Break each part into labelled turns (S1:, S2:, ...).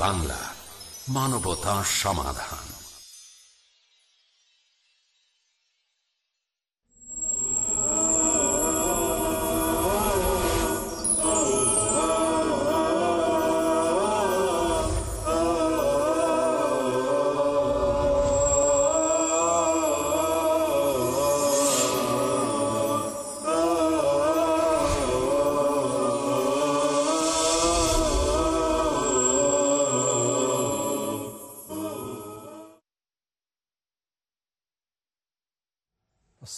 S1: বাংলা মানবতা সমাধান।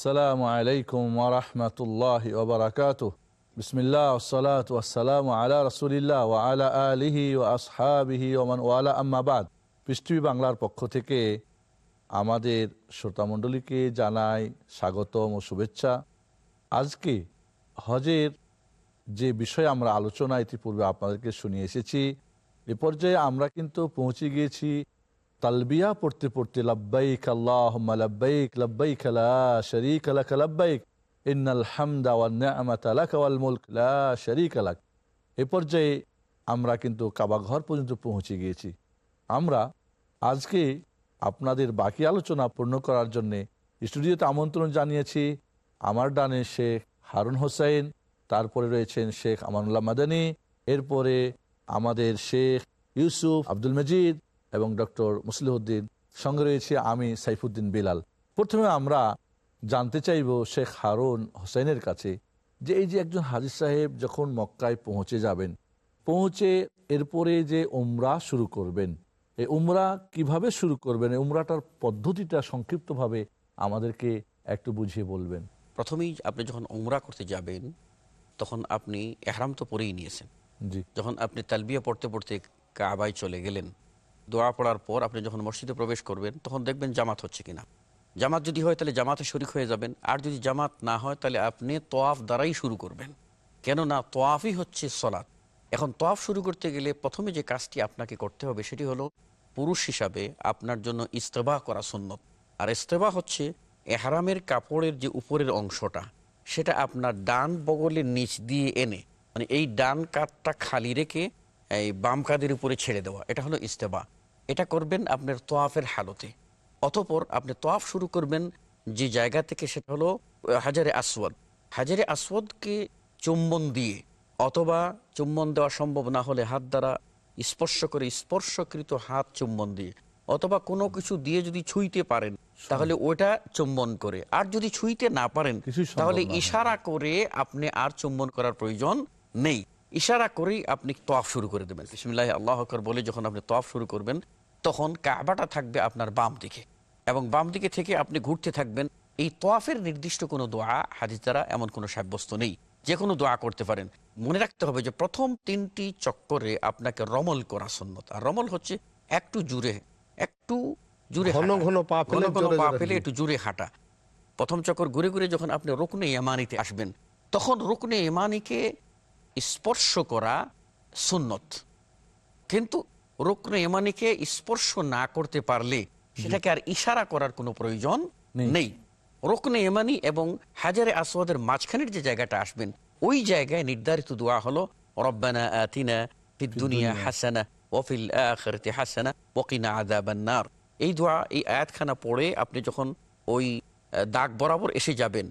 S2: আসসালামু আলাইকুম ওরহমতুল্লাহ ওবরাকাত বিসমিল্লা ওসলাত ওসালাম আলা রসুলিল্লাহ ও আলা আলিহি ও আসহাবিহি ওমান ওয়ালা আম্মাবাদ পৃথিবী বাংলার পক্ষ থেকে আমাদের শ্রোতামণ্ডলীকে জানাই স্বাগতম ও শুভেচ্ছা। আজকে হজের যে বিষয় আমরা আলোচনা ইতিপূর্বে আপনাদেরকে শুনিয়ে এসেছি, এ পর্যায়ে আমরা কিন্তু পৌঁছে গিয়েছি তালবিয়া পড়তে পড়তে লাব্বাইক আল্লাহ লাব্বাইক লাব্বাইক লা শরীক লাক, লাব্বাইক ইন্নাল হামদা ওয়ান নি'মাতা লাক ওয়াল মুলক, লা শরীক লাক। এ পর্যায়ে আমরা কিন্তু কাবা ঘর পর্যন্ত পৌঁছে গিয়েছি। আমরা আজকে আপনাদের বাকি আলোচনা পূর্ণ করার জন্যে স্টুডিওতে আমন্ত্রণ জানিয়েছি আমার ডানে শেখ হারুন হোসেন তারপরে রয়েছেন শেখ আমানুল্লাহ মাদানী, এরপরে আমাদের শেখ ইউসুফ আব্দুল মজিদ এবং ডক্টর মুসলিহদ্দিন সঙ্গে রয়েছে আমি সাইফুদ্দিন বিলাল। প্রথমে আমরা জানতে চাইব শেখ হারুন হোসেনের কাছে যে এই যে একজন হাজির সাহেব যখন মক্কায় পৌঁছে যাবেন পৌঁছে এরপরে যে উমরা শুরু করবেন এই উমরা কীভাবে শুরু করবেন এই উমরাটার পদ্ধতিটা সংক্ষিপ্তভাবে আমাদেরকে একটু বুঝিয়ে বলবেন।
S3: প্রথমেই আপনি যখন উমরা করতে যাবেন তখন আপনি এহরাম তো পরেই নিয়েছেন।
S2: জি।
S3: যখন আপনি তালবিয়া পড়তে পড়তে কাবায় চলে গেলেন দোয়া পড়ার পর আপনি যখন মসজিদে প্রবেশ করবেন, তখন দেখবেন জামাত হচ্ছে কিনা। জামাত যদি হয় তাহলে জামাতে শরিক হয়ে যাবেন, আর যদি জামাত না হয় তাহলে আপনি তোয়াফ দ্বারাই শুরু করবেন। কেননা তোয়াফই হচ্ছে সলাৎ। এখন তোয়াফ শুরু করতে গেলে প্রথমে যে কাজটি আপনাকে করতে হবে সেটি হলো পুরুষ হিসাবে আপনার জন্য ইস্তেবা করা সুন্নত। আর ইস্তেবা হচ্ছে এহারামের কাপড়ের যে উপরের অংশটা, সেটা আপনার ডান বগলের নিচ দিয়ে এনে মানে এই ডান কাঠটা খালি রেখে এই বাম কাদের উপরে ছেড়ে দেওয়া এটা হলো ইস্তেবা এটা করবেন আপনার তোয়াফের হালতে। অতপর আপনি তোয়াফ শুরু করবেন যে জায়গা থেকে সেটা হলো হাজারে আসওয়াদ। হাজারে আসওয়াদকে চুম্বন দিয়ে অথবা চুম্বন দেওয়া সম্ভব না হলে হাত দ্বারা স্পর্শ করে স্পর্শকৃত হাত চুম্বন দিয়ে। অথবা কোনো কিছু দিয়ে যদি ছুঁইতে পারেন তাহলে ওটা চুম্বন করে। আর যদি ছুঁইতে না পারেন তাহলে ইশারা করে আপনি আর চুম্বন করার প্রয়োজন নেই। ইশারা করেই আপনি তোয়াফ শুরু করে দেবেন। বিসমিল্লাহ আল্লাহ আকবর বলে যখন আপনি তোয়াফ শুরু করবেন তখন কাবাটা থাকবে আপনার বাম দিকে এবং বাম দিকে থেকে আপনি ঘুরতে থাকবেন। এই তোয়াফের নির্দিষ্ট কোনো দোয়া হাদিস দ্বারা এমন কোনো সাব্যস্ত নেই। যে কোনো দোয়া করতে পারেন। মনে রাখতে হবে যে প্রথম তিনটি চক্করে আপনাকে রমল করা সন্ন্যত আর রমল হচ্ছে একটু জুড়ে একটু জুড়ে
S4: ঘন ঘন পা ফেলে
S3: পা ফেলে একটু জুড়ে হাঁটা। প্রথম চক্কর ঘুরে ঘুরে যখন আপনি রুকনে ইমানিতে আসবেন তখন রুকনে ইমানিকে স্পর্শ করা সুন্নত। কিন্তু রুকনে ইমানিকে স্পর্শ না করতে পারলে সেটাকে আর ইশারা করার কোনো প্রয়োজন
S2: নেই।
S3: রুকনে ইমানি এবং হাজারে আসওয়াদের মাঝখানের যে জায়গাটা আসবেন ওই জায়গায় নির্ধারিত দোয়া হলো রব্বানা আতিনা ফিদ দুনিয়া হাসানা ওফিল আখিরাতি হাসানা ওকিনা আযাবান নার। এই দোয়া এই আয়াতখানা পড়ে আপনি যখন ওই দাগ বরাবর এসে যাবেন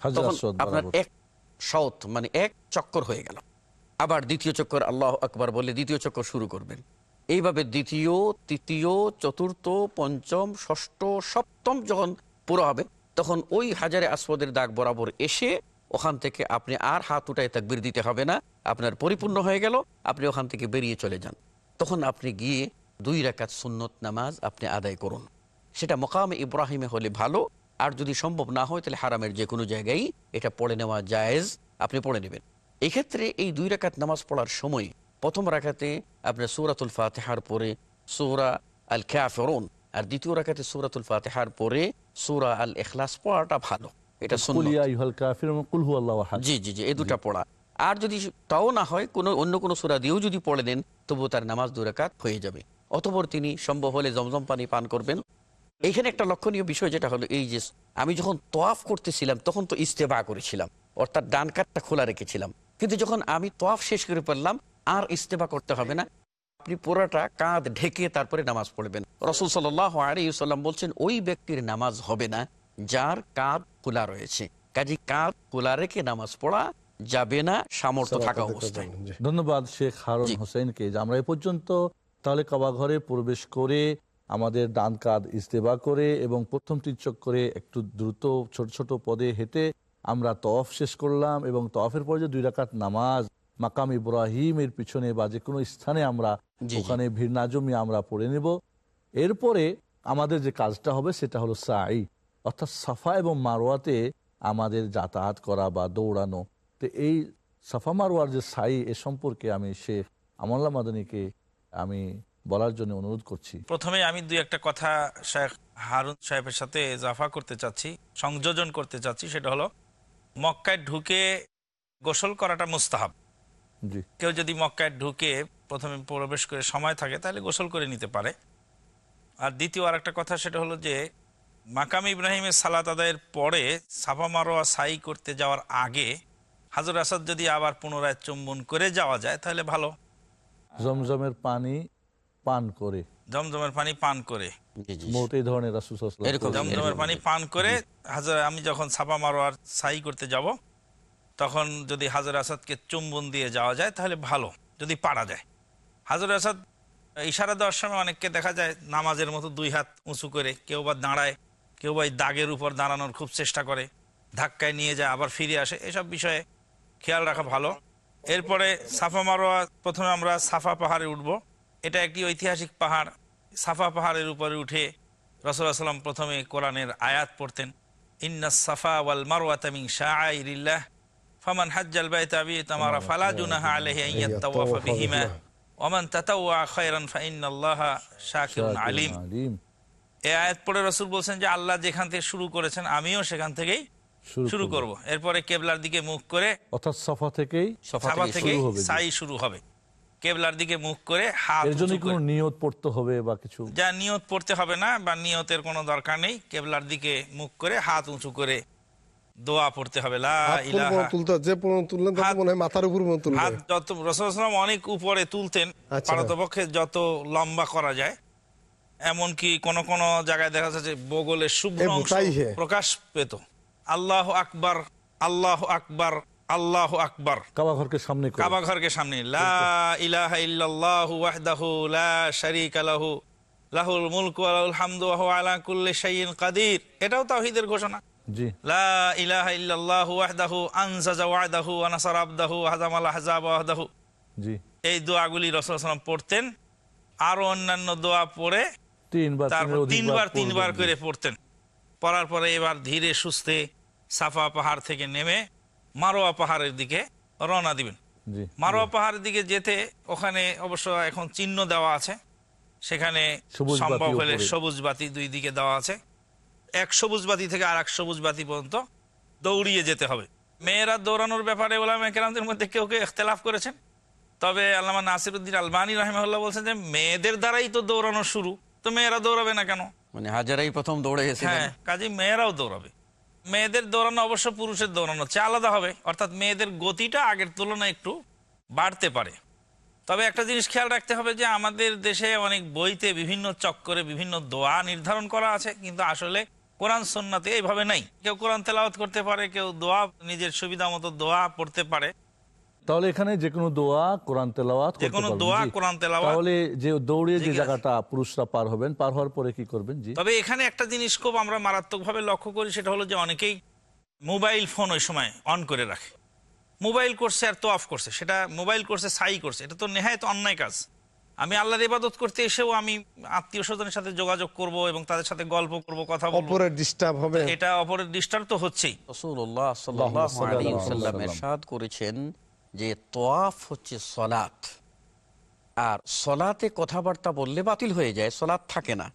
S2: হাজর
S3: তখন আপনার এক সৌত মানে এক চক্কর হয়ে গেল। আবার দ্বিতীয় চক্কর আল্লাহ আকবার বলে দ্বিতীয় চক্কর শুরু করবেন। এইভাবে দ্বিতীয়, তৃতীয়, চতুর্থ, পঞ্চম, ষষ্ঠ, সপ্তম যখন পুরো হবে, তখন ওই হাজারে আসপদের দাগ বরাবর এসে ওখান থেকে আপনি আর হাত উঠায় তাকবির দিতে হবে না, আপনার পরিপূর্ণ হয়ে গেল, আপনি ওখান থেকে বেরিয়ে চলে যান। তখন আপনি গিয়ে দুই রাকাত সুন্নত নামাজ আপনি আদায় করুন। সেটা মকামে ইব্রাহিমে হলে ভালো আর যদি সম্ভব না হয় তাহলে হারামের যে কোনো জায়গায় এটা পড়ে নেওয়া জায়েজ আপনি পড়ে নেবেন। এক্ষেত্রে এই দুই রাকাত নামাজ পড়ার সময় প্রথম রাখাতে আপনার সৌরাতুল ফাতেহার পরে সৌরা আল খ্যাফরুন আর দ্বিতীয় রাখাতে সৌরাতুল ফাতেহার পরে সৌরা আল এখলাস পড়াটা ভালো। এটা। জি জি জি এই দুটা পড়া। আর যদি তাও না হয় কোনো অন্য কোনো সুরা দিয়েও যদি পড়ে দেন তবুও তার নামাজ দুরাকাত হয়ে যাবে। অতপর তিনি সম্ভব হলে জমজম পানি পান করবেন। এইখানে একটা লক্ষণীয় বিষয় যেটা হলো এই যে আমি যখন তোয়াফ করতেছিলাম তখন তো ইস্তেবা করেছিলাম অর্থাৎ ডান কাতটা খোলা রেখেছিলাম। কিন্তু যখন আমি তোয়াফ শেষ করে ফেললাম আর ইস্তেবা করতে হবে না। আপনি পুরোটা কাঁধ ঢেকে তারপরে নামাজ পড়বেন। রসুল সাল্লাহ আলিয়াল্লাম বলছেন ওই ব্যক্তির নামাজ হবে না যার কাঁধ খোলা রয়েছে। কাজে কাঁধ খোলা রেখে নামাজ পড়া যাবে না সামর্থ্য থাকা অবস্থায়।
S2: ধন্যবাদ শেখ হারুন। হোসেনকে। আমরা এ পর্যন্ত তাহলে কাবা ঘরে প্রবেশ করে আমাদের ডান কাঁধ ইস্তেবা করে এবং প্রথম তির্চক করে একটু দ্রুত ছোট ছোট পদে হেঁটে আমরা তফ শেষ করলাম এবং তফের পরে যে দুই রাকাত নামাজ মাকাম ইব্রাহিমের পিছনে বা যে কোনো স্থানে আমরা। ওখানে ভিড় না জমিয়ে আমরা পড়ে নেব এরপরে আমাদের যে কাজটা হবে সেটা হলো সাই অর্থাৎ সাফা এবং মারোয়াতে আমাদের যাতায়াত করা বা দৌড়ানো তো এই সাফা মারোয়ার যে সাই এ সম্পর্কে আমি শেখ আমল্লা মাদানীকে আমি বলার জন্য অনুরোধ করছি।
S5: প্রথমে আমি দুই একটা কথা শেখ হারুন সাহেবের সাথে জাফা করতে চাচ্ছি সংযোজন করতে চাচ্ছি সেটা হলো মক্কায় ঢুকে গোসল করাটা মুস্তাহাব। কেউ যদি মক্কায় ঢুকে প্রথমে প্রবেশ করে সময় থাকে তাহলে গোসল করে নিতে পারে। আর দ্বিতীয় আর একটা কথা সেটা হলো যে মাকাম ইব্রাহিমের সালাত আদায়ের পরে সাফা মারোয়া সাই করতে যাওয়ার আগে হাজর আসাদ যদি আবার পুনরায় চুম্বন করে যাওয়া যায় তাহলে ভালো।
S2: জমজমের পানি পান করে।
S5: জমজমের পানি পান করে।
S2: মোট এই ধরনের
S5: জমজমের পানি পান করে হাজার আমি যখন ছাপা মারোয়ার সাই করতে যাব তখন যদি হাজার আসাদকে চুম্বন দিয়ে যাওয়া যায় তাহলে ভালো যদি পারা যায় হাজার আসাদ ইশারা দেওয়ার সময় অনেককে দেখা যায় নামাজের মতো দুই হাত উঁচু করে কেউ বা দাঁড়ায় কেউ বা দাগের উপর দাঁড়ানোর খুব চেষ্টা করে ধাক্কায় নিয়ে যায় আবার ফিরে আসে এসব বিষয়ে খেয়াল রাখা ভালো। এরপরে সাফা মারোয়া প্রথমে আমরা সাফা পাহাড়ে উঠব। এটা একটি ঐতিহাসিক পাহাড়। সাফা পাহাড়ের উপরে উঠে রসুল্লাহ সাল্লাম প্রথমে কোরআনের আয়াত পড়তেন ইন্না সাফা ওয়াল মারওয়াতা মিন শাআইরিল্লাহ ফামান হাজ্জাল বাইতা বিতামারা ফালা জুনাহা আলাইহি আন ইয়াতাওয়াফা বিহিমা ওমান তাতাওয়া খায়রান ফা ফাইন্নাল্লাহা শাকিরুন আলিম।
S2: আলিম
S5: এই আয়াত পড়ে রসুল বলছেন যে আল্লাহ যেখান থেকে শুরু করেছেন আমিও সেখান থেকেই শুরু করব। এরপরে কেবলার দিকে মুখ করে
S2: অর্থাৎ সফা থেকেই
S3: সফা থেকে
S5: সাই শুরু হবে। কেবলার দিকে মুখ করে হাত
S2: এর জন্য কোনো নিয়ত পড়তে হবে বা কিছু?
S5: যা নিয়ত পড়তে হবে না বা নিয়তের কোনো দরকার নেই কেবলার দিকে মুখ করে হাত উঁচু করে দোয়া পড়তে হবে। লা ইলাহা
S4: তুলতে যে তুললেন তত মনে হয় মাথার উপর মনে তুলবে।
S5: হাত যত অনেক উপরে তুলতেন
S4: আচ্ছা।
S5: পারতপক্ষে যত লম্বা করা যায়। এমনকি কোন কোন জায়গায় দেখা যাচ্ছে বগলের শুভ্র অংশ প্রকাশ পেত। আল্লাহ আকবার আল্লাহ আকবার। আল্লাহ আকবার।
S2: কাবা ঘরকে সামনে
S5: কাবা ঘরকে সামনে। লা ইলাহা ইল্লাল্লাহু ওয়াহদাহু লা শারীকা লাহু। লাহুল মুলকু হামদু ওয়া হুয়া আলা কুল্লি শাইইন কাদির। এটাও তাওহীদের ঘোষণা।
S2: জি।
S5: লা ইলাহা ইল্লাল্লাহু ওয়াহদাহু আনজাজা ওয়াদাহু ওয়া নাসারা আবদাহু হাজামাল আহজাব ওয়াহদাহু।
S2: জি।
S5: এই দোয়াগুলি রাসূলুল্লাহ সাল্লাল্লাহু আলাইহি পড়তেন। আরও অন্যান্য দোয়া পড়ে
S2: তিনবার
S5: তারপর তিনবার তিনবার করে পড়তেন। পড়ার পরে এবার ধীরে সুস্থে সাফা পাহাড় থেকে নেমে মারোয়া পাহাড়ের দিকে রওনা দিবেন। মারোয়া পাহাড়ের দিকে যেতে ওখানে অবশ্য এখন চিহ্ন দেওয়া আছে। সেখানে সম্ভব হলে। সবুজ বাতি দুই দিকে দেওয়া আছে। এক সবুজ বাতি থেকে আর এক সবুজ বাতি পর্যন্ত দৌড়িয়ে যেতে হবে। মেয়েরা দৌড়ানোর ব্যাপারে ওলামা কেরামদের মধ্যে কেউ কেউ ইখতলাফ করেছেন। তবে আল্লামা নাসিরুদ্দিন আলবানী রহমাল্লাহ বলছেন যে মেয়েদের দ্বারাই তো দৌড়ানো শুরু। তো মেয়েরা দৌড়াবে না কেন?
S3: মানে হাজারাই প্রথম দৌড়ে
S5: হ্যাঁ কাজে মেয়েরাও দৌড়াবে। মেয়েদের দৌড়ানো, অবশ্য পুরুষের দৌড়ানো চেয়ে আলাদা হবে। অর্থাৎ মেয়েদের গতিটা আগের তুলনায় একটু বাড়তে পারে। তবে একটা জিনিস খেয়াল রাখতে হবে যে, আমাদের দেশে অনেক বইতে বিভিন্ন চক্করে বিভিন্ন দোয়া নির্ধারণ করা আছে, কিন্তু আসলে কোরআন, সন্নাতে এইভাবে নাই। কেউ কোরআন তেলাওয়াত করতে পারে, কেউ দোয়া, নিজের সুবিধা মতো দোয়া পড়তে পারে।
S2: তাহলে এখানে যে কোনো দোয়া কোরআন তেলাওয়াত
S5: যে কোনো দোয়া কোরআন তেলাওয়াত।
S2: তাহলে যে দৌড়িয়ে যে জায়গাটা পুরুষরা পার হবেন পার হওয়ার পরে কি করবেন? জি।
S5: তবে এখানে একটা জিনিস খুব আমরা মারাত্মকভাবে লক্ষ্য করি সেটা হলো যে অনেকেই মোবাইল ফোন ওই সময় অন করে রাখে। মোবাইল করছে আর তো অফ করছে সেটা মোবাইল করছে সাই করছে এটা তো নেহায়ত অন্যায় কাজ। আমি আল্লাহর ইবাদত করতে এসেও আমি আত্মীয় স্বজনের সাথে যোগাযোগ করব এবং তাদের সাথে গল্প করব কথা বলব।
S4: অপরের ডিস্টার্ব হবে।
S5: এটা অপরের ডিস্টার্ব তো হচ্ছেই।
S3: রসুল্লাহ সাল্লাল্লাহু আলাইহি ওয়াসাল্লাম। এরশাদ করেছেন যে তোয়াফ হচ্ছে সলাত আর সলাতে কথাবার্তা বললে বাতিল হয়ে যায়, সলাৎ থাকে না।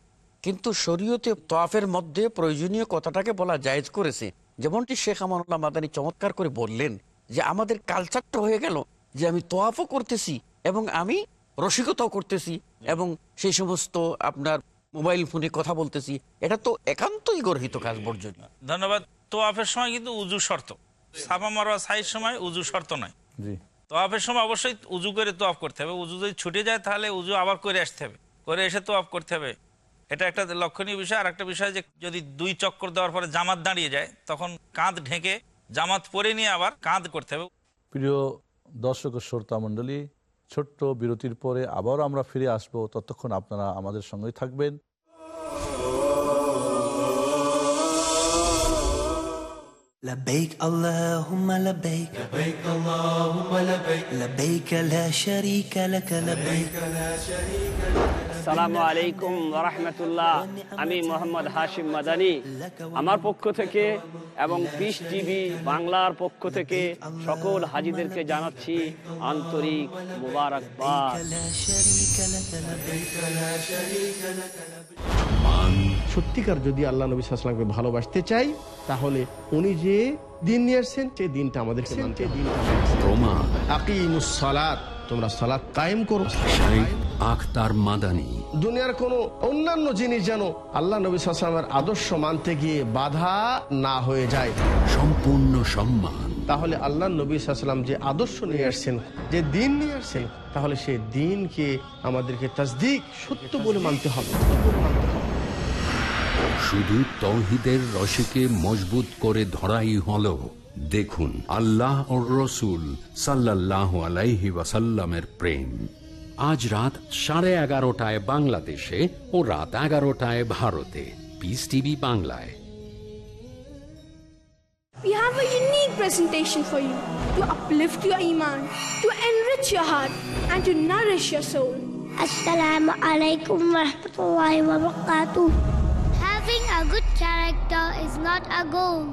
S3: কিন্তু শরীয়তে তোয়াফের মধ্যে প্রয়োজনীয় কথাটাকে বলা জায়েজ করেছে। যেমনটি শেখ আমানুল্লাহ মাদানী চমৎকার করে বললেন যে, আমাদের কালচারটা হয়ে গেল যে, আমি তোয়াফও করতেছি এবং আমি রসিকতাও করতেছি এবং সেই সমস্ত আপনার মোবাইল ফোনে কথা বলতেছি। এটা তো একান্তই গর্হিত কাজ বর্জনীয়।
S5: ধন্যবাদ। তোয়াফের সময় কিন্তু উজু শর্ত। সাফা মারোয়া সাইর সময় উজু শর্ত নয়।
S2: জি।
S5: তোয়াফের সময় অবশ্যই উজু করে তোয়াফ করতে হবে। উজু যদি ছুটে যায় তাহলে উজু আবার করে আসতে হবে। করে এসে তোয়াফ করতে হবে। এটা একটা লক্ষণীয় বিষয়। আর একটা বিষয় যে যদি দুই চক্কর দেওয়ার পরে জামাত দাঁড়িয়ে যায় তখন কাঁধ ঢেকে জামাত পরে নিয়ে আবার কাঁধ করতে হবে।
S2: প্রিয় দর্শক শ্রোতা মণ্ডলী ছোট্ট বিরতির পরে আবারও আমরা ফিরে আসব। ততক্ষণ আপনারা আমাদের সঙ্গেই থাকবেন।
S6: لبيك اللهم لبيك لبيك اللهم لبيك لبيك لا شريك لك لبيك
S7: সালামু আলাইকুম রহমতুল্লাহ আমি মোহাম্মদ হাশিম মাদানি আমার পক্ষ থেকে এবং পিস টিভি বাংলার পক্ষ থেকে সকল হাজিদেরকে জানাচ্ছি আন্তরিক মুবারকবাদ
S4: সত্যিকার যদি আল্লাহ নবী সাল্লামকে ভালোবাসতে চাই তাহলে উনি যে দিন নিয়ে আসছেন সেই দিনটা তোমরা সালাত কায়েম করো।
S1: আখতার মাদানী।
S4: দুনিয়ার কোনো অন্যান্য জিনিস যেন আল্লাহ নবী আদর্শ মানতে গিয়ে বাধা না হয়ে যায়।
S1: সম্পূর্ণ সম্মান।
S4: তাহলে আল্লাহ নবী সাল্লাম যে আদর্শ নিয়ে আসছেন যে দিন নিয়ে আসছেন তাহলে সেই দিনকে আমাদেরকে তাসদিক সত্য বলে মানতে হবে।
S1: শুধু তৌহিদের রশিকে মজবুত করে ধরাই হলো দেখুন আল্লাহ ও রসুল সাল্লাহ আলাইহি ওয়াসাল্লামের প্রেম আজ রাত সাড়ে এগারোটায় বাংলাদেশে ও রাত এগারোটায় ভারতে পিস টিভি বাংলায়
S8: We have a unique presentation for you to uplift your iman, to enrich your heart, and to nourish your soul.
S9: Assalamu alaikum warahmatullahi wabarakatuh. Having a good character is not a goal.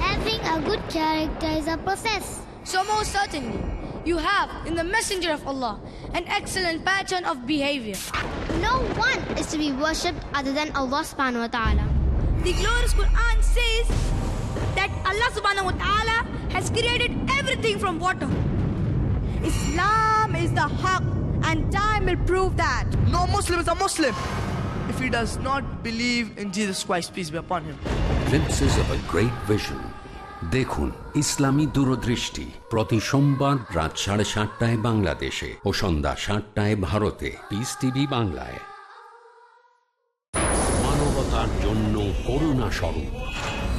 S9: Having a good character is a process.
S8: So, most certainly, you have in the Messenger of Allah an excellent pattern of behavior.
S9: No one is to be worshipped other than Allah subhanahu wa ta'ala.
S8: The glorious Quran says that Allah subhanahu wa ta'ala has created everything from water. Islam is the haq, and time will prove that.
S10: No Muslim is a Muslim if he does not believe in Jesus Christ, peace be upon him.
S1: Glimpses of a Great Vision দেখুন ইসলামী দূরদৃষ্টি প্রতি সোমবার রাত সাড়ে সাতটায় বাংলাদেশে ও সন্ধ্যা সাতটায় ভারতে peace TV বাংলায় মানবতার জন্য করুণা স্বরূপ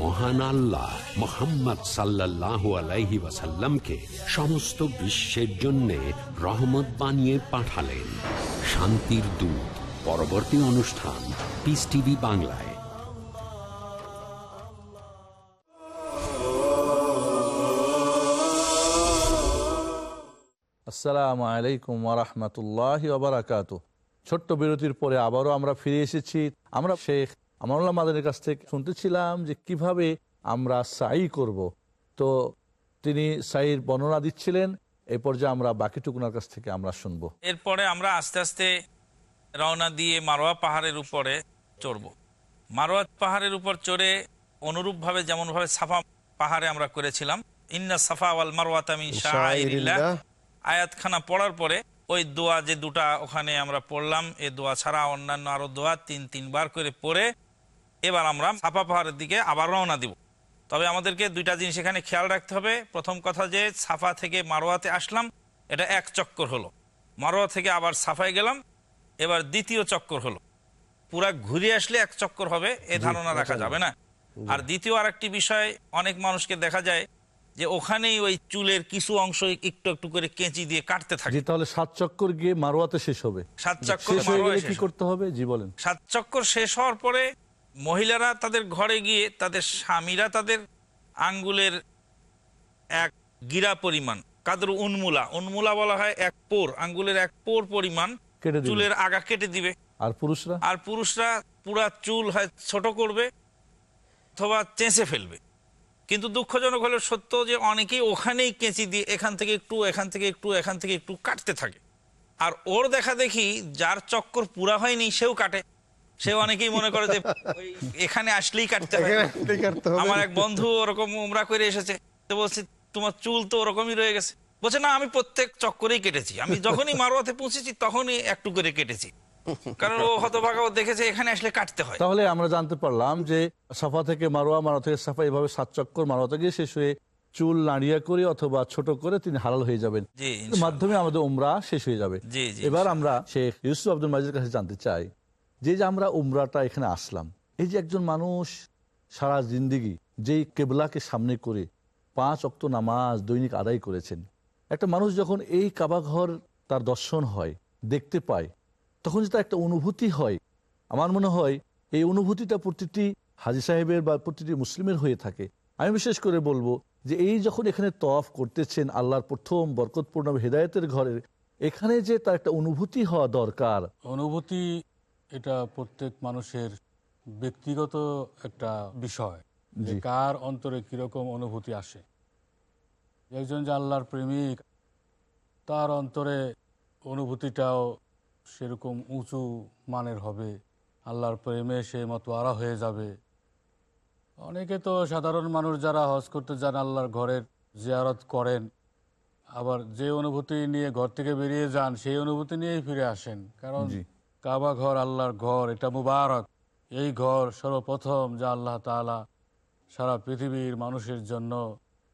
S1: মহান আল্লাহ মোহাম্মদ সাল্লাহ আলাইহি ওয়াসাল্লামকে সমস্ত বিশ্বের জন্য রহমত বানিয়ে পাঠালেন। শান্তির দূত, পরবর্তী অনুষ্ঠান পিস টিভি বাংলায়।
S2: আসসালামু আলাইকুম ওরহমতুল্লাহ ওবরাকাত ছোট্ট বিরতির পরে আবারও আমরা ফিরে এসেছি। আমরা শেখ আমানুল্লাহ মাদানের কাছ থেকে শুনতেছিলাম যে কীভাবে আমরা সাই করব। তো তিনি সাইর বর্ণনা দিচ্ছিলেন এই পর্যায়ে আমরা বাকিটুকুনার কাছ থেকে আমরা শুনব।
S5: এরপরে আমরা আস্তে আস্তে রওনা দিয়ে মারোয়া পাহাড়ের উপরে চড়ব। মারোয়া পাহাড়ের উপর চড়ে অনুরূপভাবে যেমনভাবে সাফা পাহাড়ে আমরা করেছিলাম ইন্না সাফা ওয়াল মারওয়া তামিন আয়াতখানা পড়ার পরে ওই দোয়া যে দুটা ওখানে আমরা পড়লাম এ দোয়া ছাড়া অন্যান্য আরও দোয়া তিন তিনবার করে পড়ে এবার আমরা সাফা পাহাড়ের দিকে আবার রওনা দিব। তবে আমাদেরকে দুইটা জিনিস এখানে খেয়াল রাখতে হবে। প্রথম কথা যে সাফা থেকে মারোয়াতে আসলাম এটা এক চক্কর হলো। মারোয়া থেকে আবার সাফায় গেলাম এবার দ্বিতীয় চক্কর হলো। পুরা ঘুরে আসলে এক চক্কর হবে এ ধারণা রাখা যাবে না। আর দ্বিতীয় আরেকটি বিষয় অনেক মানুষকে দেখা যায় যে ওখানেই ওই চুলের কিছু অংশ একটু একটু করে কেঁচি দিয়ে কাটতে থাকে।
S2: তাহলে সাত চক্কর গিয়ে মারোয়াতে শেষ হবে।
S5: সাত চক্কর
S2: কি করতে হবে? জি বলেন।
S5: সাত চক্কর শেষ হওয়ার পরে মহিলারা তাদের ঘরে গিয়ে তাদের স্বামীরা তাদের আঙ্গুলের এক গিরা পরিমাণ কাদের উন্মুলা উন্মুলা বলা হয় এক পোর আঙ্গুলের এক পোর পরিমাণ চুলের আগা কেটে দিবে।
S2: আর পুরুষরা?
S5: আর পুরুষরা পুরা চুল হয় ছোট করবে অথবা চেঁচে ফেলবে। কিন্তু দুঃখজনক হলো সত্য যে অনেকেই ওখানেই কেঁচি দিয়ে এখান থেকে একটু এখান থেকে একটু এখান থেকে একটু কাটতে থাকে। আর ওর দেখা দেখি যার চক্কর পুরা হয়নি সেও কাটে। সে অনেকেই মনে করে যে এখানে আসলেই কাটতে হয়।
S4: হবে।
S5: আমার এক বন্ধু ওরকম উমরা করে এসেছে তো বলছি তোমার চুল তো ওরকমই রয়ে গেছে। বলছে না আমি প্রত্যেক চক্করেই কেটেছি। আমি যখনই মারোয়াতে পৌঁছেছি তখনই একটু করে কেটেছি। কারণ ও হতভাগা ও দেখেছে এখানে আসলে কাটতে হয়।
S2: তাহলে আমরা জানতে পারলাম যে সাফা থেকে মারোয়া মারোয়া থেকে সাফা এভাবে সাত চক্কর মারোয়াতে গিয়ে শেষ হয়ে চুল নাড়িয়া করে অথবা ছোট করে তিনি হালাল হয়ে যাবেন। এর মাধ্যমে আমাদের উমরা শেষ হয়ে যাবে।
S5: জি, জি,
S2: এবার আমরা শেখ ইউসুফ আব্দুল মাজিদের কাছে জানতে চাই যে যে আমরা উমরাটা এখানে আসলাম, এই যে একজন মানুষ সারা জিন্দিগি যেই কেবলাকে সামনে করে পাঁচ অক্ত নামাজ দৈনিক আদায় করেছেন, একটা মানুষ যখন এই কাবাঘর তার দর্শন হয়, দেখতে পায়, তখন যে তার একটা অনুভূতি হয়। আমার মনে হয় এই অনুভূতিটা প্রতিটি হাজি সাহেবের বা প্রতিটি মুসলিমের হয়ে থাকে। আমি বিশেষ করে বলব যে এই যখন এখানে তফ করতেছেন, আল্লাহর প্রথম বরকতপূর্ণ হেদায়তের ঘরের, এখানে যে তার একটা অনুভূতি হওয়া দরকার।
S11: অনুভূতি এটা প্রত্যেক মানুষের ব্যক্তিগত একটা বিষয় যে কার অন্তরে কীরকম অনুভূতি আসে। একজন যে আল্লাহর প্রেমিক তার অন্তরে অনুভূতিটাও সেরকম উঁচু মানের হবে। আল্লাহর প্রেমে সে মতো আড়া হয়ে যাবে। অনেকে তো সাধারণ মানুষ যারা হজ করতে যান আল্লাহর ঘরের জিয়ারত করেন আবার যে অনুভূতি নিয়ে ঘর থেকে বেরিয়ে যান সেই অনুভূতি নিয়েই ফিরে আসেন। কারণ। কাবা ঘর আল্লাহর ঘর এটা মুবারক। এই ঘর সর্বপ্রথম যা আল্লাহ তাআলা সারা পৃথিবীর মানুষের জন্য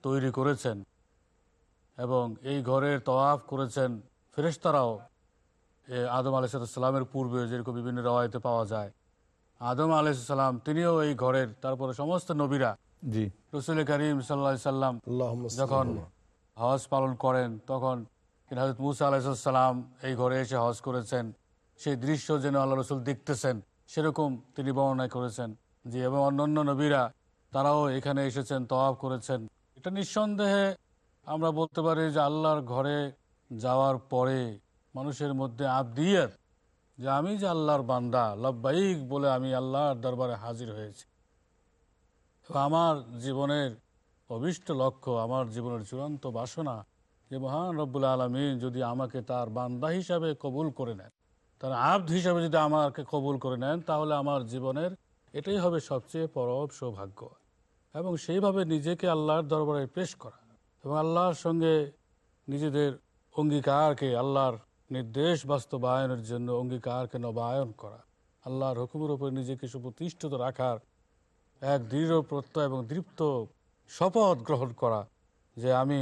S11: তৈরি করেছেন এবং এই ঘরের তওয়াফ করেছেন ফেরেস্তারাও এ আদম আলাইসালামের পূর্বে যেরকম বিভিন্ন রওয়ায়তে পাওয়া যায়। আদম আলাইসাল্লাম তিনিও এই ঘরের তারপরে সমস্ত নবীরা।
S2: জি।
S11: রসুল করিম সাল্লা সাল্লাম যখন হজ পালন করেন তখন হজরত মুসা আলাইসাল্লাম এই ঘরে এসে হজ করেছেন। সেই দৃশ্য যেন আল্লাহ রসুল দেখতেছেন, সেরকম তিনি বর্ণনা করেছেন যে এবং অন্যান্য নবীরা তারাও এখানে এসেছেন, তওয়াব করেছেন। এটা নিঃসন্দেহে আমরা বলতে পারি যে আল্লাহর ঘরে যাওয়ার পরে মানুষের মধ্যে আবদিয়ত যে আমি যে আল্লাহর বান্দা লব্বাইক বলে আমি আল্লাহর দরবারে হাজির হয়েছি। আমার জীবনের অভিষ্ট লক্ষ্য, আমার জীবনের চূড়ান্ত বাসনা যে মহান রব্বুল আলমী যদি আমাকে তার বান্দা হিসাবে কবুল করে নেন। তার আব্দ হিসাবে যদি আমাকে কবুল করে নেন, তাহলে আমার জীবনের এটাই হবে সবচেয়ে পরব সৌভাগ্য। এবং সেইভাবে নিজেকে আল্লাহর দরবারে পেশ করা এবং আল্লাহর সঙ্গে নিজেদের অঙ্গীকারকে, আল্লাহর নির্দেশ বাস্তবায়নের জন্য অঙ্গীকারকে নবায়ন করা, আল্লাহর হুকুমের উপর নিজেকে সুপ্রতিষ্ঠিত রাখার এক দৃঢ় প্রত্যয় এবং দৃপ্ত শপথ গ্রহণ করা যে আমি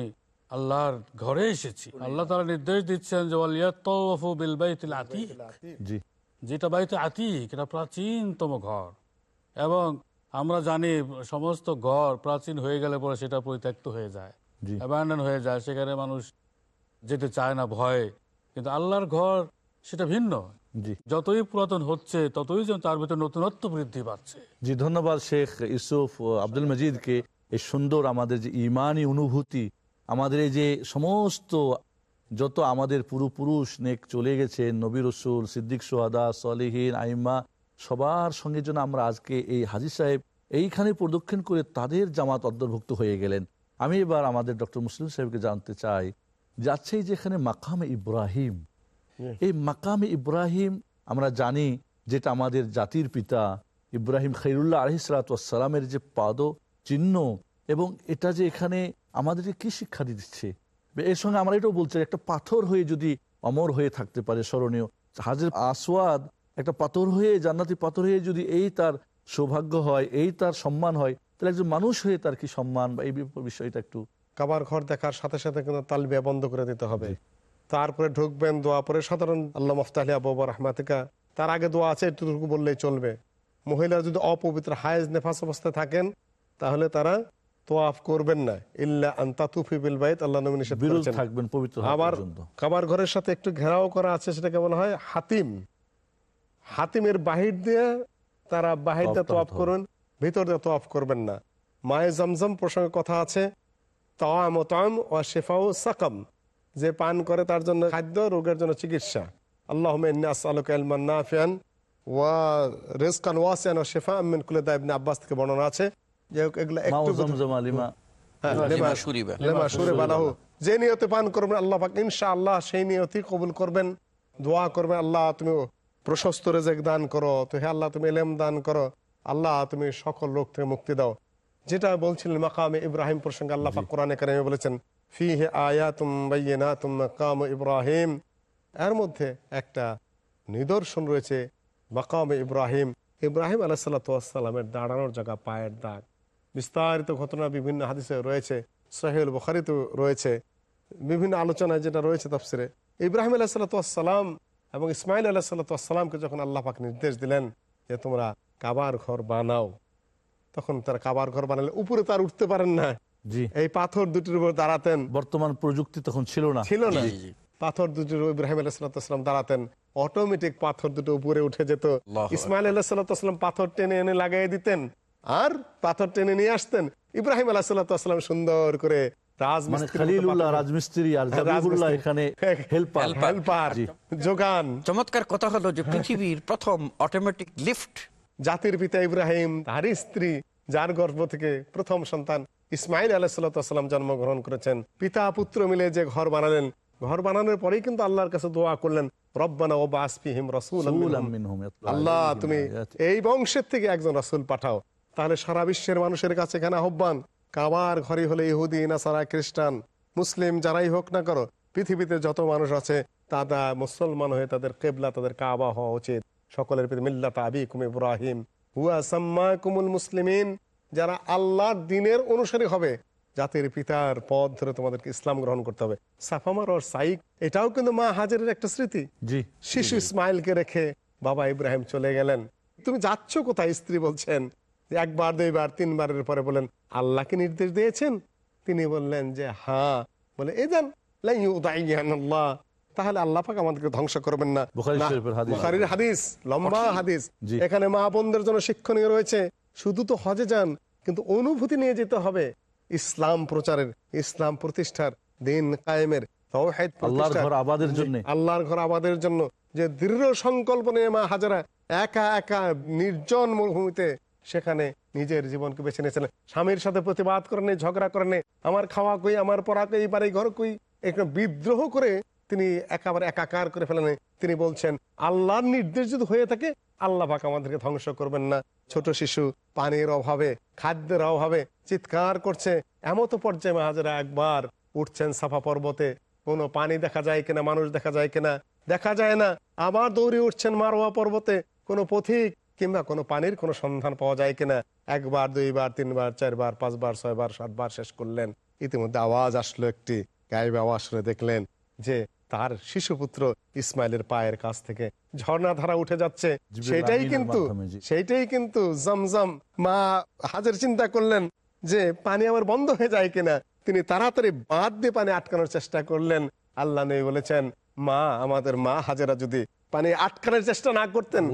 S11: আল্লাহর ঘরে এসেছি। আল্লাহ তারা নির্দেশ দিচ্ছেন যে ওয়ালিয়াত্তাওয়াফু আতিক।
S2: জি।
S11: যেটা বাইতে আতিক এটা প্রাচীনতম ঘর। এবং আমরা জানি সমস্ত ঘর প্রাচীন হয়ে গেলে পরে সেটা পরিত্যক্ত হয়ে যায়
S2: জি।
S11: অ্যাবান্ডন হয়ে যায়। সেখানে মানুষ যেতে চায় না ভয়ে। কিন্তু আল্লাহর ঘর সেটা ভিন্ন।
S2: জি।
S11: যতই পুরাতন হচ্ছে ততই যেন তার ভিতরে নতুনত্ব বৃদ্ধি পাচ্ছে।
S2: জি ধন্যবাদ শেখ ইউসুফ ও আব্দুল মজিদকে এই সুন্দর আমাদের যে ইমানি অনুভূতি আমাদের এই যে সমস্ত যত আমাদের পূর্বপুরুষ নেক চলে গেছে নবী রসুল সিদ্দিক সোহাদা সলিহীন আইম্মা সবার সঙ্গে যেন আমরা আজকে এই হাজির সাহেব এইখানে প্রদক্ষিণ করে তাদের জামাত অন্তর্ভুক্ত হয়ে গেলেন। আমি এবার আমাদের ডক্টর মুসলিম সাহেবকে জানতে চাই যাচ্ছে যেখানে মাকামে ইব্রাহিম। এই মাকামে ইব্রাহিম আমরা জানি যেটা আমাদের জাতির পিতা ইব্রাহিম খৈরুল্লাহ আলহিসালামের যে পাদ চিহ্ন এবং এটা যে এখানে আমাদেরকে কি শিক্ষা দিচ্ছে? এর সঙ্গে আমরা এটাও বলছি একটা পাথর হয়ে যদি অমর হয়ে থাকতে পারে স্মরণীয় হাজির আসওয়াদ একটা পাথর হয়ে জান্নাতি পাথর হয়ে যদি এই তার সৌভাগ্য হয় এই তার সম্মান হয় তাহলে একজন মানুষ হয়ে তার কি সম্মান বা এই বিষয়টা একটু
S4: কাবার ঘর দেখার সাথে সাথে কিন্তু তালবিয়া বন্ধ করে দিতে হবে। তারপরে ঢুকবেন দোয়া পরে সাধারণ আল্লাহ মফতালি আবু রহমাতিকা তার আগে দোয়া আছে এটুকু বললেই চলবে। মহিলা যদি অপবিত্র হায়েজ নেফাস অবস্থায় থাকেন তাহলে তারা তোয়াফ করবেন না। ইল্লা আন্তা বিল বাইত আল্লাহ নবী নিষেধ করেছেন।
S2: থাকবেন পবিত্র
S4: আবার কাবার ঘরের সাথে একটু ঘেরাও করা আছে সেটাকে বলা হয়? হাতিম। হাতিমের বাহির দিয়ে তারা বাহির দিয়ে তোয়াফ
S2: করতে
S4: করুন ভিতর দিয়ে তোয়াফ করবেন না। মায়ে জমজম প্রসঙ্গে কথা আছে তাম ও তাম ও শেফাও সাকাম। যে পান করে তার জন্য খাদ্য রোগের জন্য চিকিৎসা। আল্লাহ নাফিয়ান ওয়া রেজকান ওয়াসিয়ান ও শেফা আমিন কুলে দাইবনে আব্বাস থেকে বর্ণনা আছে। এগুলো একটু
S2: জমজম
S4: হ্যাঁ,
S3: লেমা।
S4: যে নিয়তে পান করবেন আল্লাহ পাক ইনশাআল্লাহ সেই নিয়তি কবুল করবেন। দোয়া করবে আল্লাহ তুমি প্রশস্ত রেজেক দান করো। তো হে আল্লাহ তুমি এলেম দান করো। আল্লাহ তুমি সকল রোগ থেকে মুক্তি দাও। যেটা বলছিলেন মাকামে ইব্রাহিম প্রসঙ্গে আল্লাহ পাক কোরআনে কারিমে বলেছেন ফি হে আয়া তুম বাইনা তুম মাকাম ইব্রাহিম। এর মধ্যে একটা নিদর্শন রয়েছে মাকামে ইব্রাহিম। ইব্রাহিম আলাহিসাল্লামের দাঁড়ানোর জায়গা পায়ের দাগ। বিস্তারিত ঘটনা বিভিন্ন হাদিসে রয়েছে সহেল বখারিতে রয়েছে বিভিন্ন আলোচনায় যেটা রয়েছে তফসিরে। ইব্রাহিম আলাহিসাল্লাম এবং ইসমাইল আল্লাহ আলাহিসাল্লামকে যখন আল্লাহ পাক নির্দেশ দিলেন যে তোমরা কাবার ঘর বানাও। তখন তারা কাবার ঘর বানালে উপরে তার উঠতে পারেন না। এই পাথর দুটির উপর দাঁড়াতেন।
S2: বর্তমান প্রযুক্তি তখন ছিল না।
S4: ছিল না। পাথর দুটির ইব্রাহিম আলাহিসাল্লাম দাঁড়াতেন। অটোমেটিক পাথর দুটো উপরে উঠে যেত। ইসমাইল আলাহিসাল্লাম পাথর টেনে এনে লাগাই দিতেন। আর পাথর টেনে নিয়ে আসতেন। ইব্রাহিম আলাহিসাল্লাম সুন্দর করে
S2: মানে খালিলুল্লাহ রাজমিস্ত্রি আর জাবিবুল্লাহ এখানে হেল্পার।
S4: হেল্পার। যোগান।
S3: চমৎকার কথা হলো যে পৃথিবীর প্রথম অটোমেটিক লিফট
S4: জাতির পিতা ইব্রাহিম তার স্ত্রী যার গর্ভ থেকে প্রথম সন্তান ইসমাইল আলাহিসাল্লাম জন্মগ্রহণ করেছেন। পিতা পুত্র মিলে যে ঘর বানালেন ঘর বানানোর পরেই কিন্তু আল্লাহর কাছে দোয়া করলেন রব্বানা ও বাসফিহিম রসুল আল্লাহ তুমি এই বংশের থেকে একজন রসুল পাঠাও। তাহলে সারা বিশ্বের মানুষের কাছে এখানে আহ্বান? কাবার ঘরে হলে ইহুদি নাসারা খ্রিস্টান মুসলিম যারাই হোক না করো পৃথিবীতে যত মানুষ আছে তারা মুসলমান হয়ে তাদের কেবলা তাদের কাবা হওয়া উচিত। সকলের প্রতি মিল্লাত আবি কুম ইব্রাহিম। হুয়া সাম্মা কুমুল মুসলিমিন। যারা আল্লাহর দিনের অনুসারী হবে জাতির পিতার পথ ধরে তোমাদেরকে ইসলাম গ্রহণ করতে হবে। সাফামার ওর সাইক এটাও কিন্তু মা হাজারের একটা স্মৃতি।
S2: জি।
S4: শিশু ইসমাইলকে রেখে বাবা ইব্রাহিম চলে গেলেন। তুমি যাচ্ছ কোথায়? স্ত্রী বলছেন। একবার দুইবার তিনবারের পরে বলেন আল্লাহকে নির্দেশ দিয়েছেন? তিনি বললেন যে হ্যাঁ। বলে এ যান আল্লাহ তাহলে আল্লাহ পাক আমাদেরকে ধ্বংস করবেন না। বুখারির হাদিস লম্বা হাদিস। এখানে মা বোনদের জন্য শিক্ষণীয় রয়েছে শুধু তো হজে যান কিন্তু অনুভূতি নিয়ে যেতে হবে। ইসলাম প্রচারের ইসলাম প্রতিষ্ঠার দিন কায়েমের
S2: আল্লাহর ঘর আবাদের জন্য।
S4: আল্লাহর ঘর আবাদের জন্য যে দৃঢ় সংকল্প নিয়ে মা হাজারা একা একা নির্জন মরুভূমিতে সেখানে নিজের জীবনকে বেছে নিয়েছিলেন। স্বামীর সাথে প্রতিবাদ করেন ঝগড়া করেন আমার খাওয়া কই, আমার পড়া কই বাড়ি ঘর কই? একটা বিদ্রোহ করে তিনি একেবারে একাকার করে ফেলেন। তিনি বলছেন, আল্লাহর নির্দেশ যদি হয়ে থাকে, আল্লাহ পাক আমাদেরকে ধ্বংস করবেন না। ছোট শিশু পানির অভাবে, খাদ্যের অভাবে চিৎকার করছে। এমত পর্যায়ে মাহাজারা একবার উঠছেন সাফা পর্বতে। কোনো পানি দেখা যায় কিনা, মানুষ দেখা যায় কিনা, দেখা যায় না। আবার দৌড়ে উঠছেন মারোয়া পর্বতে। কোনো পথিক কিংবা কোনো পানির কোনো সন্ধান পাওয়া যায় কিনা? একবার দুইবার তিনবার চারবার পাঁচবার ছয়বার সাতবার শেষ করলেন। ইতিমধ্যে আওয়াজ আসলো একটি। গায়েব আওয়াজ শুনে দেখলেন যে তার শিশুপুত্র ইসমাইলের পায়ের কাছ থেকে ঝর্ণা ধারা উঠে যাচ্ছে। সেটাই কিন্তু সেইটাই কিন্তু জমজম। মা হাজার চিন্তা করলেন যে পানি আমার বন্ধ হয়ে যায় কিনা। তিনি তাড়াতাড়ি বাদ দিয়ে পানি আটকানোর চেষ্টা করলেন। আল্লাহ নেই বলেছেন মা আমাদের মা হাজারা যদি পানি আটকানোর চেষ্টা না করতেন।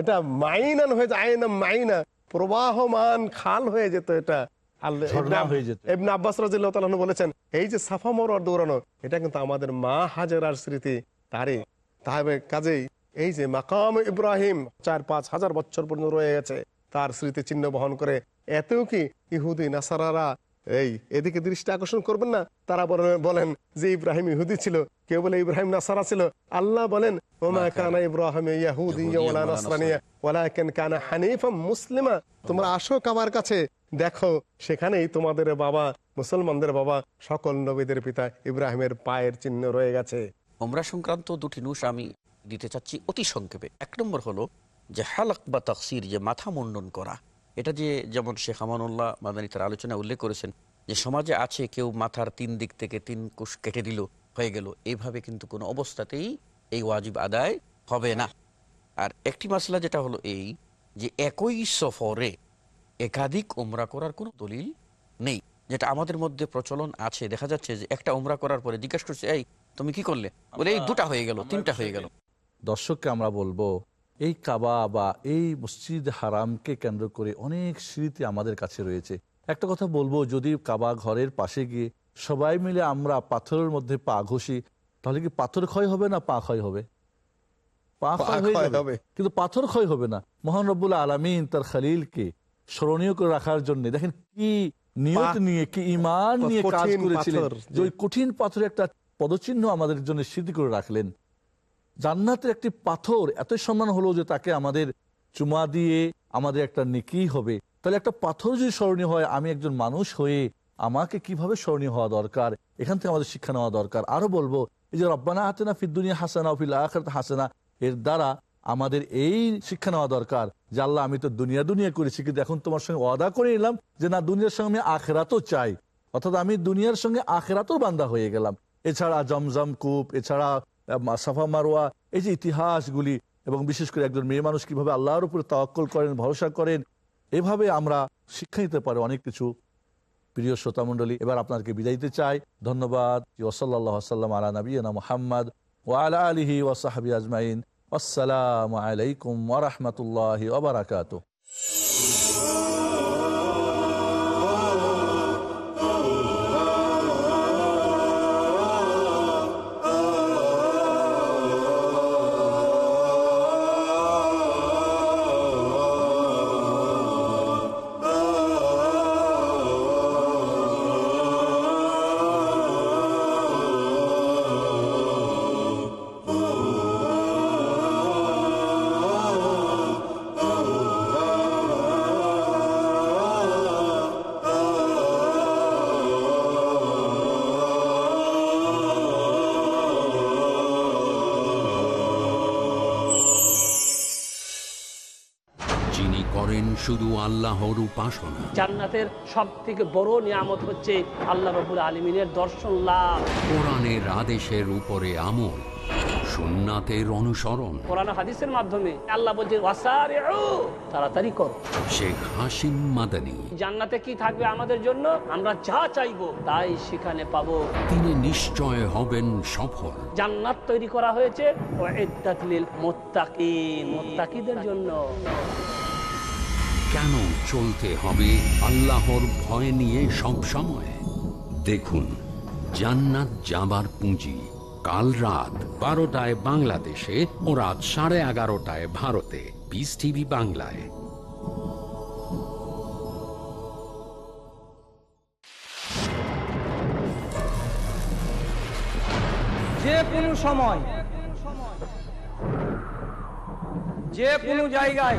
S4: এটা মাইনান হয়ে যায় না মাইনা। প্রবাহমান খাল হয়ে যেত এটা। বলেছেন এই যে সাফা মরোয়ার দৌড়ানো এটা কিন্তু আমাদের মা হাজারার স্মৃতি। তারই তাহলে কাজেই এই যে মাকাম ইব্রাহিম চার পাঁচ হাজার বছর পর্যন্ত রয়ে গেছে তার স্মৃতি চিহ্ন বহন করে এতেও কি ইহুদি নাসারারা এই এদিকে দৃষ্টি আকর্ষণ করবেন না? তারা বলেন যে ইব্রাহিম ইহুদি ছিল কেউ বলে ইব্রাহিম নাসারা ছিল। আল্লাহ বলেন ওমা কানা ইব্রাহিম ইয়াহুদি ওয়ালা নাসরানিয়া ওয়ালাকিন কানা হানিফা মুসলিমা তোমরা আসো কাবার কাছে। দেখো সেখানেই তোমাদের বাবা মুসলমানদের বাবা সকল নবীদের পিতা ইব্রাহিমের পায়ের চিহ্ন রয়ে গেছে।
S3: ওমরা সংক্রান্ত দুটি নুস আমি দিতে চাচ্ছি অতি সংক্ষেপে। এক নম্বর হলো যে হালক বা তকসির যে মাথা মুন্ডন করা এটা যে যেমন শেখ আমানুল্লাহ মাদানী তার আলোচনায় উল্লেখ করেছেন যে সমাজে আছে কেউ মাথার তিন দিক থেকে তিন কুশ কেটে দিল হয়ে গেল। এইভাবে কিন্তু কোনো অবস্থাতেই এই ওয়াজিব আদায় হবে না। আর একটি মাসলা যেটা হলো এই যে একই সফরে একাধিক ওমরা করার কোনো দলিল নেই, যেটা আমাদের মধ্যে প্রচলন আছে। দেখা যাচ্ছে যে একটা ওমরা করার পরে জিজ্ঞেস করছে, এই, তুমি কি করলে? বলে, এই দুটা হয়ে গেল, তিনটা হয়ে গেল।
S2: দর্শককে আমরা বলব, এই কাবা বা এই মসজিদ হারামকে কেন্দ্র করে অনেক স্মৃতি আমাদের কাছে রয়েছে। একটা কথা বলব, যদি কাবা ঘরের পাশে গিয়ে সবাই মিলে আমরা পাথরের মধ্যে পা ঘষি তাহলে কি পাথর ক্ষয় হবে না পা ক্ষয় হবে? পা ক্ষয় হয়ে যাবে। কিন্তু পাথর ক্ষয় হবে না। মহান রব্বুল আলমিন তার খালিলকে স্মরণীয় করে রাখার জন্য দেখেন কি নিয়ত নিয়ে কি ইমান নিয়ে কাজ করেছিলেন যে ওই কঠিন পাথরের একটা পদচিহ্ন আমাদের জন্য স্মৃতি করে রাখলেন। জান্নাতের একটি পাথর এত সম্মান হলো যে তাকে আমাদের চুমা দিয়ে আমাদের একটা নেকি হবে। তাহলে একটা পাথর যদি স্মরণীয় হয় আমি একজন মানুষ হয়ে আমাকে কীভাবে স্মরণীয় হওয়া দরকার? এখান থেকে আমাদের শিক্ষা নেওয়া দরকার। আরও বলব এই যে রব্বানা হাতেনা ফিদ্দুনিয়া হাসানা ফিল আখরাত হাসানা, এর দ্বারা আমাদের এই শিক্ষা নেওয়া দরকার যে আল্লাহ আমি তো দুনিয়া দুনিয়া করেছি, কিন্তু এখন তোমার সঙ্গে ওয়াদা করে নিলাম যে না, দুনিয়ার সঙ্গে আমি আখেরাতও চাই। অর্থাৎ আমি দুনিয়ার সঙ্গে আখেরাতও বান্দা হয়ে গেলাম। এছাড়া জমজম কূপ, এছাড়া সাফা মারোয়া এই যে ইতিহাসগুলি, এবং বিশেষ করে একজন মেয়ে মানুষ কীভাবে আল্লাহর উপরে তাওয়াক্কল করেন, ভরসা করেন, এভাবে আমরা শিক্ষা নিতে পারি অনেক কিছু। প্রিয় শ্রোতা মন্ডলী এবার আপনাকে বিদায় দিতে চাই। ধন্যবাদ। সাল্লাম আলা নবীনা মোহাম্মদ ওয়ালা আলহি ওয়াসাহাবি আজমাইন। আসসালামু আলাইকুম ওরহমতুল্লাহ ওবরাকাত
S1: শুধু আল্লাহর উপাসনা।
S7: জান্নাতের সব থেকে বড় নিয়ামত হচ্ছে আল্লাহ রবুল আলমিনের দর্শন লাভ।
S1: কোরআনের আদেশের উপরে আমল সুন্নাতের অনুসরণ।
S7: কোরআন হাদিসের মাধ্যমে আল্লাহ বলছে তাড়াতাড়ি কর।
S1: শেখ হাসিম মাদানী।
S7: জান্নাতে কি থাকবে আমাদের জন্য? আমরা যা চাইব তাই সেখানে পাবো।
S1: তিনি নিশ্চয় হবেন সফল।
S7: জান্নাত তৈরি করা হয়েছে মুত্তাকিদের জন্য।
S1: কেন চলতে হবে আল্লাহর ভয় নিয়ে সব সময়? দেখুন, জান্নাত যাবার পুঁজি কাল রাত বারোটায় বাংলাদেশে ও রাত সাড়ে এগারোটায় ভারতে। পিস টিভি বাংলায়।
S12: যে কোনো সময়, যে কোনো জায়গায়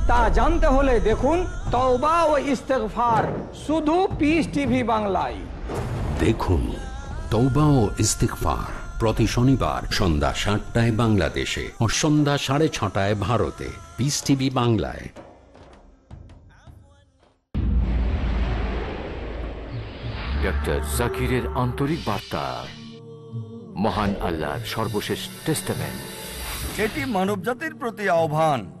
S12: তা জানতে হলে দেখুন তওবা ও ইস্তেগফার শুধু পিস টিভি বাংলায়।
S1: দেখুন তৌবা ও ইস্তিকফার প্রতি শনিবার সন্ধ্যা সাতটায় বাংলাদেশে ও সন্ধ্যা সাড়ে ছটায় ভারতে। পিস টিভি বাংলায়।
S13: ডক্টর জাকিরের আন্তরিক বার্তা। মহান আল্লাহর সর্বশেষ টেস্টামেন্ট।
S14: এটি মানবজাতির প্রতি আহ্বান।